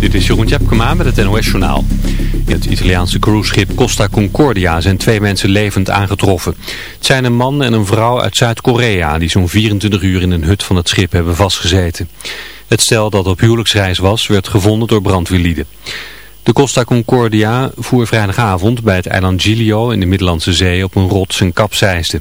Dit is Jeroen Tjepkema met het NOS Journaal. In het Italiaanse cruiseschip Costa Concordia zijn twee mensen levend aangetroffen. Het zijn een man en een vrouw uit Zuid-Korea die zo'n 24 uur in een hut van het schip hebben vastgezeten. Het stel dat op huwelijksreis was werd gevonden door brandweerlieden. De Costa Concordia voer vrijdagavond bij het eiland Giglio in de Middellandse Zee op een rots en kapseisde.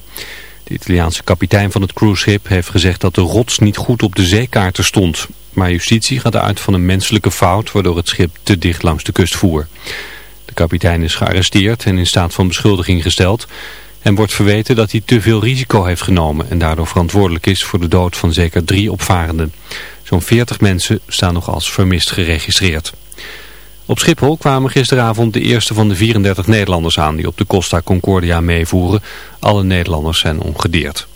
De Italiaanse kapitein van het cruiseschip heeft gezegd dat de rots niet goed op de zeekaarten stond. Maar justitie gaat uit van een menselijke fout waardoor het schip te dicht langs de kust voer. De kapitein is gearresteerd en in staat van beschuldiging gesteld. En wordt verweten dat hij te veel risico heeft genomen en daardoor verantwoordelijk is voor de dood van zeker drie opvarenden. Zo'n 40 mensen staan nog als vermist geregistreerd. Op Schiphol kwamen gisteravond de eerste van de 34 Nederlanders aan die op de Costa Concordia meevoeren. Alle Nederlanders zijn ongedeerd.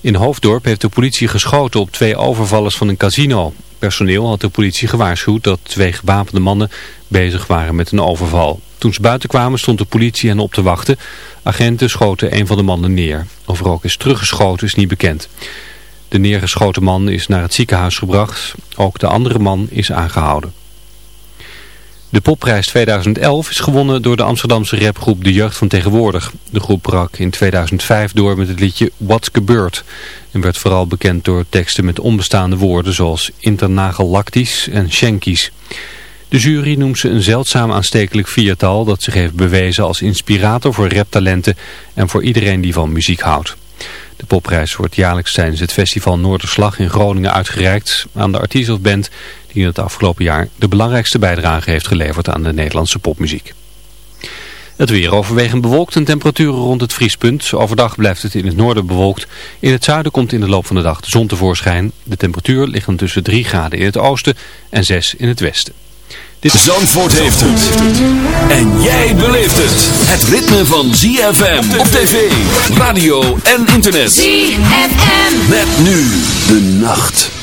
In Hoofddorp heeft de politie geschoten op twee overvallers van een casino. Personeel had de politie gewaarschuwd dat twee gewapende mannen bezig waren met een overval. Toen ze buiten kwamen stond de politie hen op te wachten. Agenten schoten een van de mannen neer. Of er ook is teruggeschoten is niet bekend. De neergeschoten man is naar het ziekenhuis gebracht. Ook de andere man is aangehouden. De popprijs 2011 is gewonnen door de Amsterdamse rapgroep De Jeugd van Tegenwoordig. De groep brak in 2005 door met het liedje What's Gebeurd. En werd vooral bekend door teksten met onbestaande woorden zoals internagellactisch en schenkies. De jury noemt ze een zeldzaam aanstekelijk viertal dat zich heeft bewezen als inspirator voor raptalenten en voor iedereen die van muziek houdt. De popprijs wordt jaarlijks tijdens het festival Noorderslag in Groningen uitgereikt aan de artiest of band die in het afgelopen jaar de belangrijkste bijdrage heeft geleverd aan de Nederlandse popmuziek. Het weer overwegend bewolkt en temperaturen rond het vriespunt. Overdag blijft het in het noorden bewolkt. In het zuiden komt in de loop van de dag de zon tevoorschijn. De temperatuur ligt dan tussen 3 graden in het oosten en 6 in het westen. Dit... Zandvoort heeft het. En jij beleeft het. Het ritme van ZFM op tv, radio en internet. ZFM. Met nu de nacht.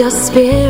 just spirit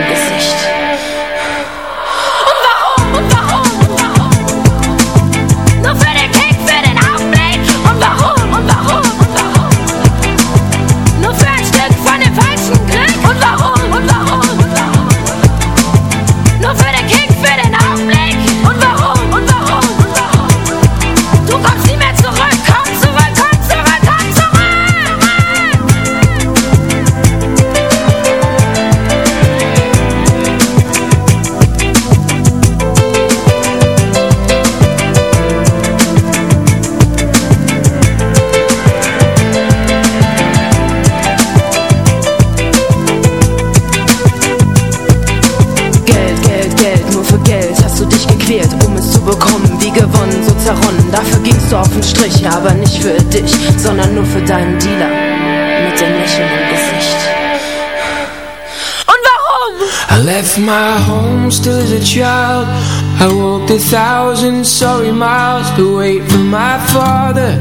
Aber nicht für dich, sondern nur für deinen Dealer mit dem Lächeln im Gesicht. Und warum? I left my home still as a child. I walked a thousand sorry miles to wait for my father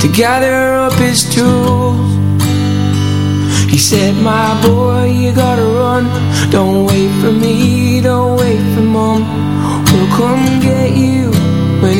to gather up his tools. He said, my boy, you gotta run Don't wait for me, don't wait for mom We'll come get you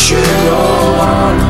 should go on.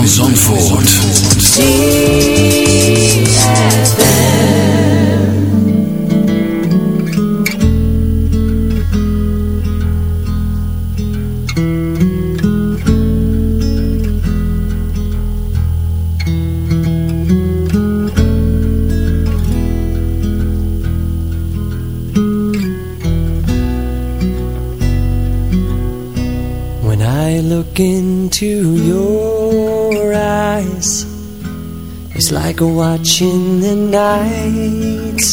watching